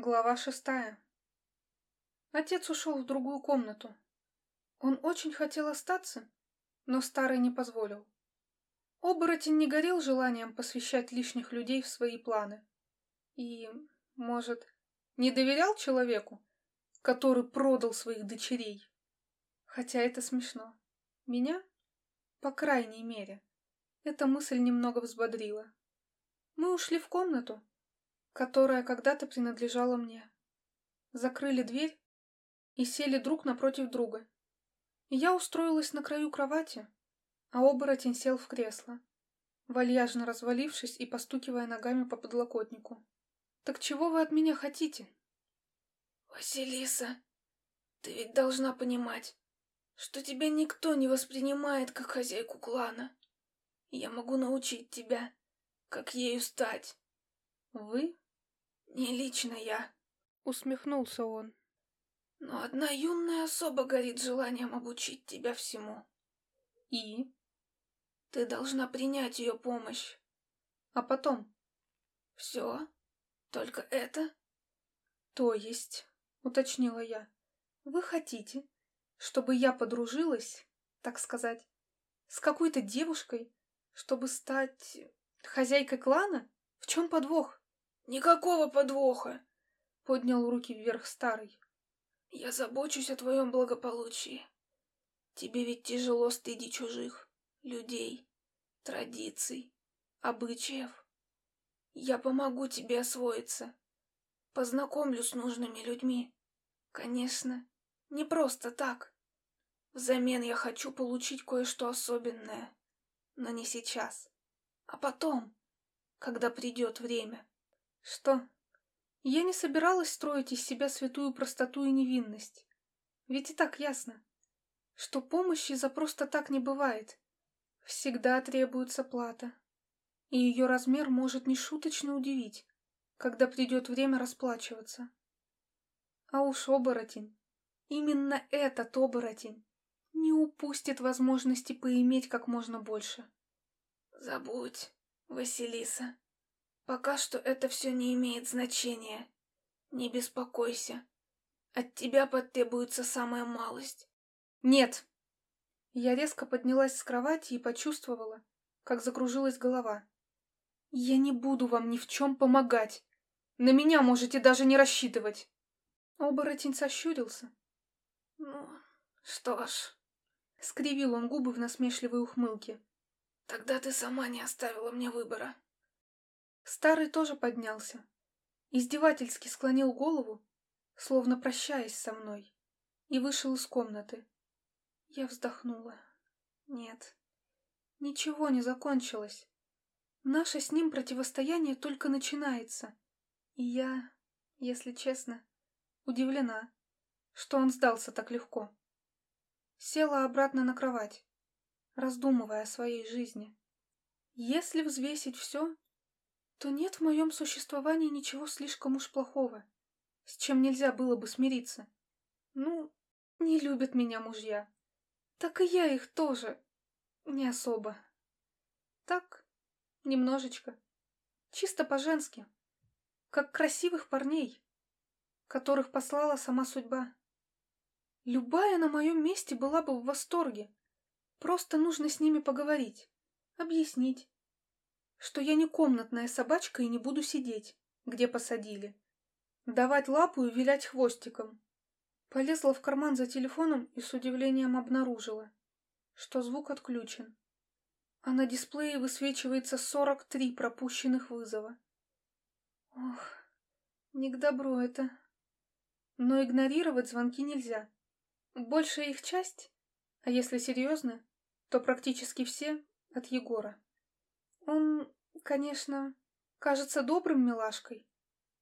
Глава шестая. Отец ушел в другую комнату. Он очень хотел остаться, но старый не позволил. Оборотень не горел желанием посвящать лишних людей в свои планы. И, может, не доверял человеку, который продал своих дочерей. Хотя это смешно. Меня, по крайней мере, эта мысль немного взбодрила. Мы ушли в комнату, которая когда-то принадлежала мне. Закрыли дверь и сели друг напротив друга. Я устроилась на краю кровати, а оборотень сел в кресло, вальяжно развалившись и постукивая ногами по подлокотнику. «Так чего вы от меня хотите?» «Василиса, ты ведь должна понимать, что тебя никто не воспринимает как хозяйку клана. Я могу научить тебя, как ею стать». «Вы?» «Не лично я», — усмехнулся он. «Но одна юная особа горит желанием обучить тебя всему». «И?» «Ты должна принять ее помощь». «А потом?» «Все? Только это?» «То есть?» — уточнила я. «Вы хотите, чтобы я подружилась, так сказать, с какой-то девушкой, чтобы стать хозяйкой клана? В чем подвох?» «Никакого подвоха!» — поднял руки вверх старый. «Я забочусь о твоем благополучии. Тебе ведь тяжело стыдить чужих, людей, традиций, обычаев. Я помогу тебе освоиться, познакомлю с нужными людьми. Конечно, не просто так. Взамен я хочу получить кое-что особенное, но не сейчас, а потом, когда придет время. Что? Я не собиралась строить из себя святую простоту и невинность. Ведь и так ясно, что помощи за просто так не бывает. Всегда требуется плата. И ее размер может нешуточно удивить, когда придет время расплачиваться. А уж оборотень, именно этот оборотень, не упустит возможности поиметь как можно больше. Забудь, Василиса. Пока что это все не имеет значения. Не беспокойся. От тебя потребуется самая малость. Нет. Я резко поднялась с кровати и почувствовала, как закружилась голова. Я не буду вам ни в чем помогать. На меня можете даже не рассчитывать. Оборотень сощурился. Ну, что ж... Скривил он губы в насмешливой ухмылке. Тогда ты сама не оставила мне выбора. Старый тоже поднялся, издевательски склонил голову, словно прощаясь со мной, и вышел из комнаты. Я вздохнула. Нет, ничего не закончилось. Наше с ним противостояние только начинается. И я, если честно, удивлена, что он сдался так легко. Села обратно на кровать, раздумывая о своей жизни. Если взвесить все, то нет в моем существовании ничего слишком уж плохого, с чем нельзя было бы смириться. Ну, не любят меня мужья. Так и я их тоже не особо. Так, немножечко. Чисто по-женски. Как красивых парней, которых послала сама судьба. Любая на моем месте была бы в восторге. Просто нужно с ними поговорить, объяснить, что я не комнатная собачка и не буду сидеть, где посадили. Давать лапу и вилять хвостиком. Полезла в карман за телефоном и с удивлением обнаружила, что звук отключен. А на дисплее высвечивается 43 пропущенных вызова. Ох, не к добру это. Но игнорировать звонки нельзя. Большая их часть, а если серьезно, то практически все от Егора. Он, конечно, кажется добрым милашкой,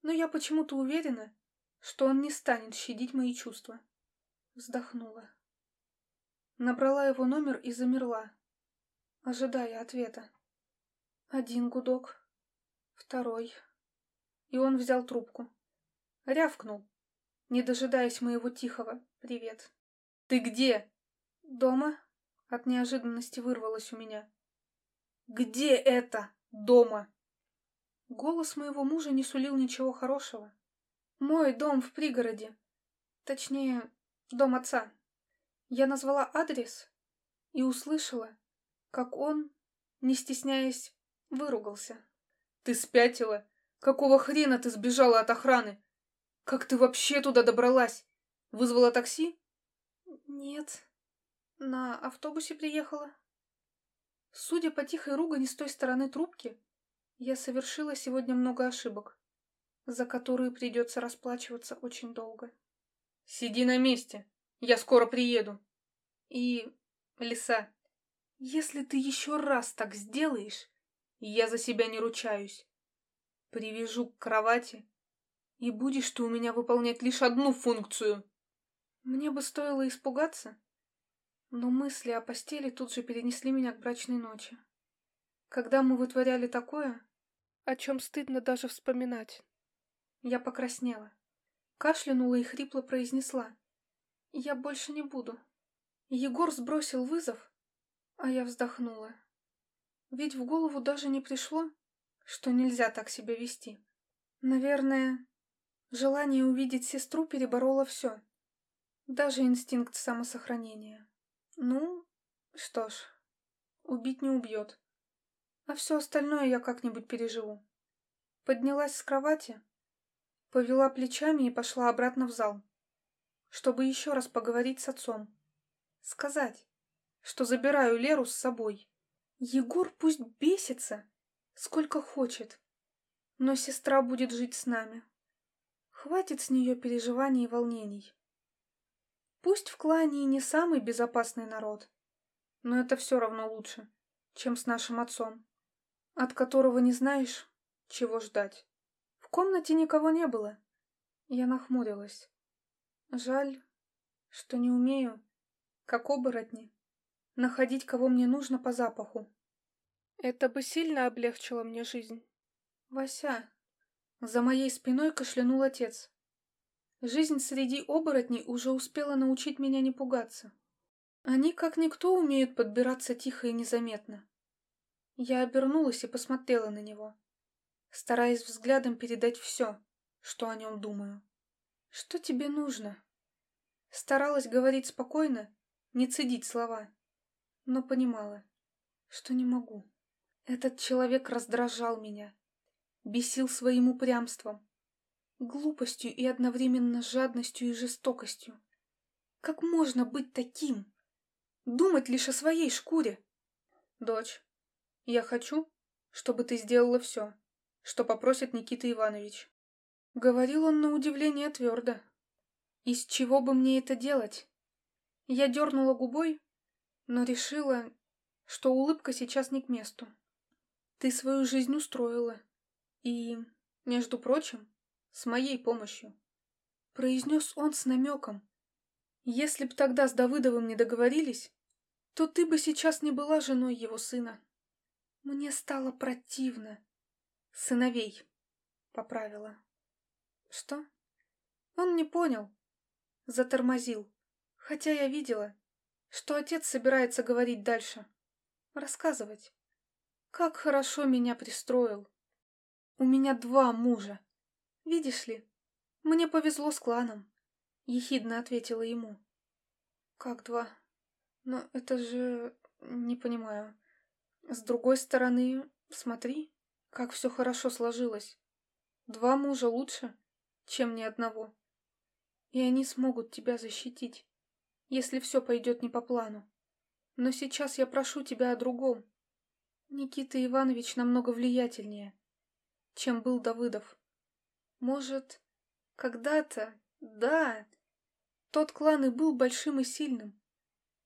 но я почему-то уверена, что он не станет щадить мои чувства. Вздохнула. Набрала его номер и замерла, ожидая ответа. Один гудок, второй. И он взял трубку. Рявкнул, не дожидаясь моего тихого «Привет». «Ты где?» «Дома?» От неожиданности вырвалось у меня. Где это? Дома. Голос моего мужа не сулил ничего хорошего. Мой дом в пригороде. Точнее, дом отца. Я назвала адрес и услышала, как он, не стесняясь, выругался. «Ты спятила? Какого хрена ты сбежала от охраны? Как ты вообще туда добралась? Вызвала такси?» «Нет, на автобусе приехала». Судя по тихой ругани с той стороны трубки, я совершила сегодня много ошибок, за которые придется расплачиваться очень долго. «Сиди на месте, я скоро приеду». И, Лиса, если ты еще раз так сделаешь, я за себя не ручаюсь. Привяжу к кровати, и будешь ты у меня выполнять лишь одну функцию. Мне бы стоило испугаться, но мысли о постели тут же перенесли меня к брачной ночи. Когда мы вытворяли такое, о чем стыдно даже вспоминать. Я покраснела, кашлянула и хрипло произнесла. Я больше не буду. Егор сбросил вызов, а я вздохнула. Ведь в голову даже не пришло, что нельзя так себя вести. Наверное, желание увидеть сестру перебороло все. Даже инстинкт самосохранения. Ну, что ж, убить не убьет. А все остальное я как-нибудь переживу. Поднялась с кровати, повела плечами и пошла обратно в зал, чтобы еще раз поговорить с отцом. Сказать, что забираю Леру с собой. Егор пусть бесится, сколько хочет, но сестра будет жить с нами. Хватит с нее переживаний и волнений. Пусть в клане и не самый безопасный народ, но это все равно лучше, чем с нашим отцом, от которого не знаешь, чего ждать. В комнате никого не было. Я нахмурилась. Жаль, что не умею, как оборотни, находить, кого мне нужно по запаху. Это бы сильно облегчило мне жизнь. Вася. За моей спиной кашлянул отец. Жизнь среди оборотней уже успела научить меня не пугаться. Они, как никто, умеют подбираться тихо и незаметно. Я обернулась и посмотрела на него, стараясь взглядом передать все, что о нем думаю. «Что тебе нужно?» Старалась говорить спокойно, не цедить слова, но понимала, что не могу. Этот человек раздражал меня, бесил своим упрямством, глупостью и одновременно жадностью и жестокостью. Как можно быть таким? Думать лишь о своей шкуре. Дочь, я хочу, чтобы ты сделала все, что попросит Никита Иванович. Говорил он на удивление твердо. Из чего бы мне это делать? Я дернула губой, но решила, что улыбка сейчас не к месту. Ты свою жизнь устроила. И, между прочим, с моей помощью. Произнес он с намеком. Если б тогда с Давыдовым не договорились, то ты бы сейчас не была женой его сына. Мне стало противно. Сыновей, поправила. Что? Он не понял. Затормозил. Хотя я видела, что отец собирается говорить дальше. Рассказывать. Как хорошо меня пристроил. У меня два мужа. «Видишь ли, мне повезло с кланом», — ехидно ответила ему. «Как два? Но это же... не понимаю. С другой стороны, смотри, как все хорошо сложилось. Два мужа лучше, чем ни одного. И они смогут тебя защитить, если все пойдет не по плану. Но сейчас я прошу тебя о другом. Никита Иванович намного влиятельнее, чем был Давыдов. Может, когда-то, да, тот клан и был большим и сильным.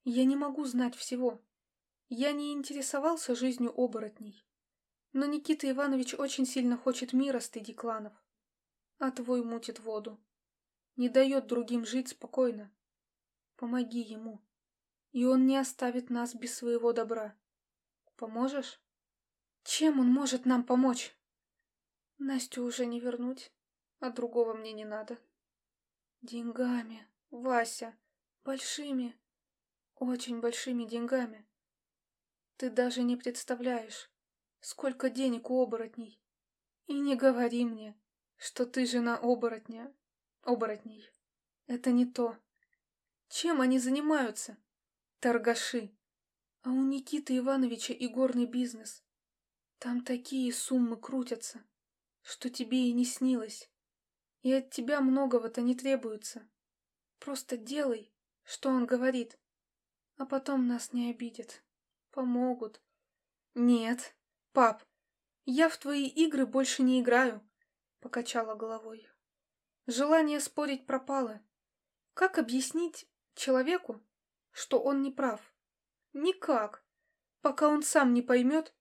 Я не могу знать всего. Я не интересовался жизнью оборотней. Но Никита Иванович очень сильно хочет мира среди кланов. А твой мутит воду. Не дает другим жить спокойно. Помоги ему. И он не оставит нас без своего добра. Поможешь? Чем он может нам помочь? Настю уже не вернуть а другого мне не надо. Деньгами, Вася, большими, очень большими деньгами. Ты даже не представляешь, сколько денег у оборотней. И не говори мне, что ты жена оборотня, оборотней. Это не то. Чем они занимаются? Торгаши. А у Никиты Ивановича и горный бизнес. Там такие суммы крутятся, что тебе и не снилось. И от тебя многого-то не требуется. Просто делай, что он говорит. А потом нас не обидят. Помогут. Нет, пап, я в твои игры больше не играю, покачала головой. Желание спорить пропало. Как объяснить человеку, что он не прав? Никак, пока он сам не поймет,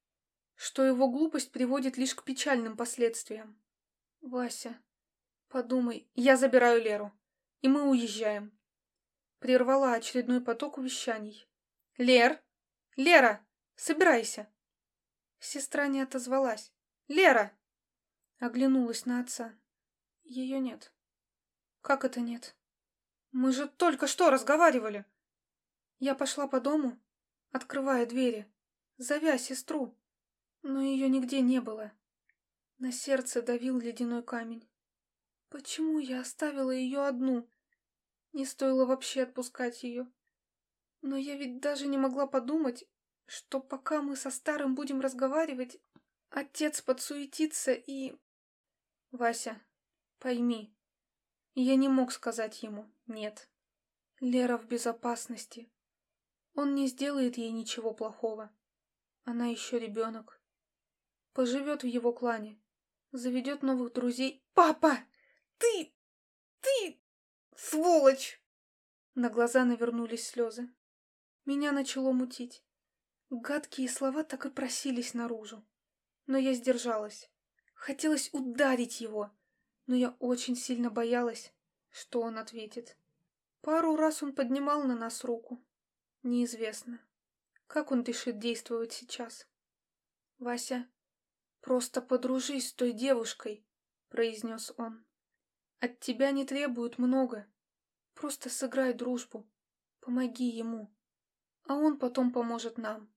что его глупость приводит лишь к печальным последствиям. Вася, подумай, я забираю Леру, и мы уезжаем. Прервала очередной поток увещаний. Лер! Лера! Собирайся! Сестра не отозвалась. Лера! Оглянулась на отца. Ее нет. Как это нет? Мы же только что разговаривали. Я пошла по дому, открывая двери, зовя сестру, но ее нигде не было. На сердце давил ледяной камень. Почему я оставила ее одну? Не стоило вообще отпускать ее. Но я ведь даже не могла подумать, что пока мы со старым будем разговаривать, отец подсуетится и... Вася, пойми, я не мог сказать ему «нет». Лера в безопасности. Он не сделает ей ничего плохого. Она еще ребенок. Поживет в его клане. Заведет новых друзей. «Папа! Ты! Ты! Сволочь!» На глаза навернулись слезы. Меня начало мутить. Гадкие слова так и просились наружу. Но я сдержалась. Хотелось ударить его, но я очень сильно боялась, что он ответит. Пару раз он поднимал на нас руку. Неизвестно, как он решит действовать сейчас. «Вася, просто подружись с той девушкой», — произнес он. «От тебя не требуют много. Просто сыграй дружбу. Помоги ему. А он потом поможет нам».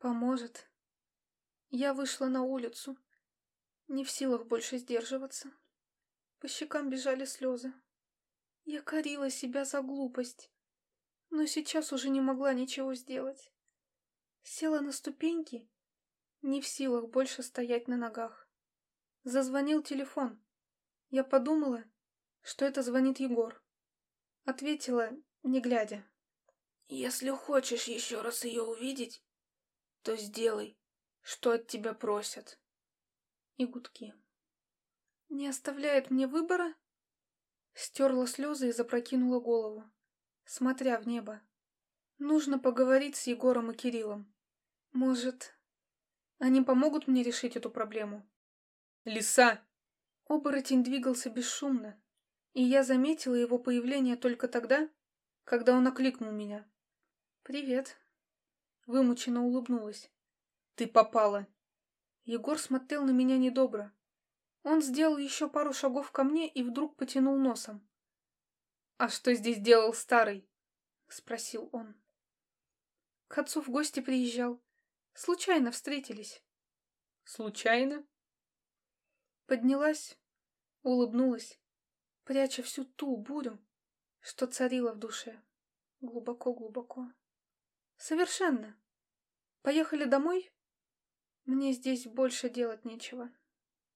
Поможет. Я вышла на улицу, не в силах больше сдерживаться. По щекам бежали слезы. Я корила себя за глупость, но сейчас уже не могла ничего сделать. Села на ступеньки, не в силах больше стоять на ногах. Зазвонил телефон. Я подумала, что это звонит Егор. Ответила, не глядя. «Если хочешь еще раз ее увидеть, то сделай, что от тебя просят. И гудки. Не оставляет мне выбора? Стерла слезы и запрокинула голову, смотря в небо. Нужно поговорить с Егором и Кириллом. Может, они помогут мне решить эту проблему? Лиса! Оборотень двигался бесшумно, и я заметила его появление только тогда, когда он окликнул меня. «Привет», Вымученно улыбнулась. «Ты попала!» Егор смотрел на меня недобро. Он сделал еще пару шагов ко мне и вдруг потянул носом. «А что здесь делал старый?» — спросил он. К отцу в гости приезжал. Случайно встретились. «Случайно?» Поднялась, улыбнулась, пряча всю ту бурю, что царила в душе. Глубоко-глубоко. Совершенно. Поехали домой? Мне здесь больше делать нечего.